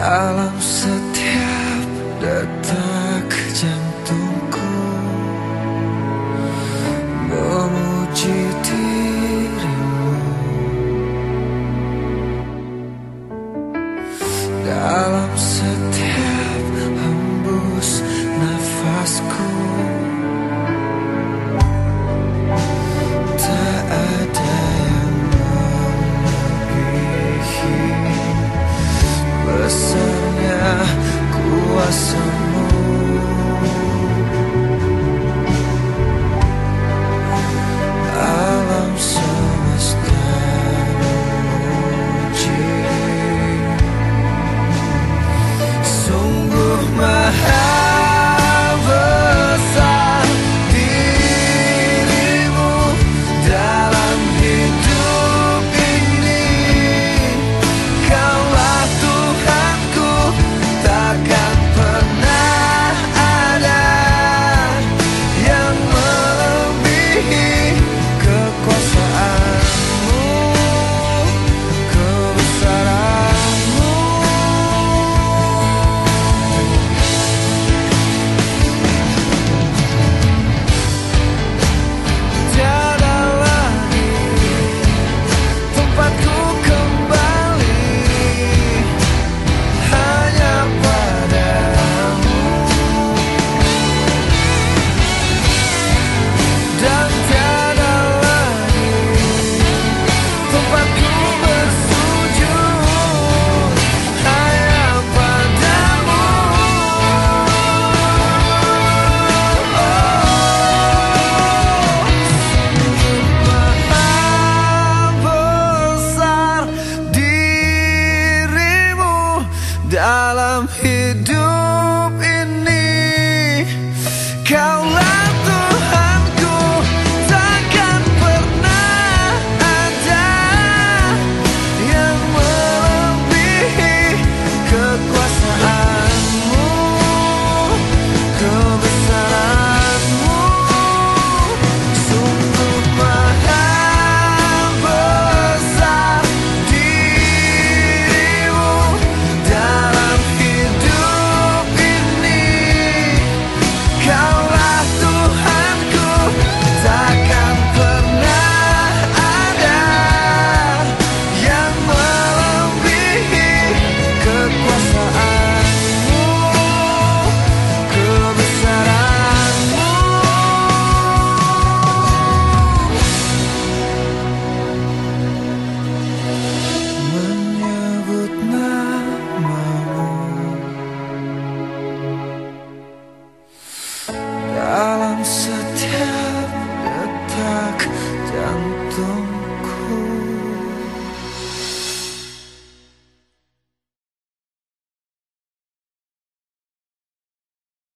Kalau setiap so answer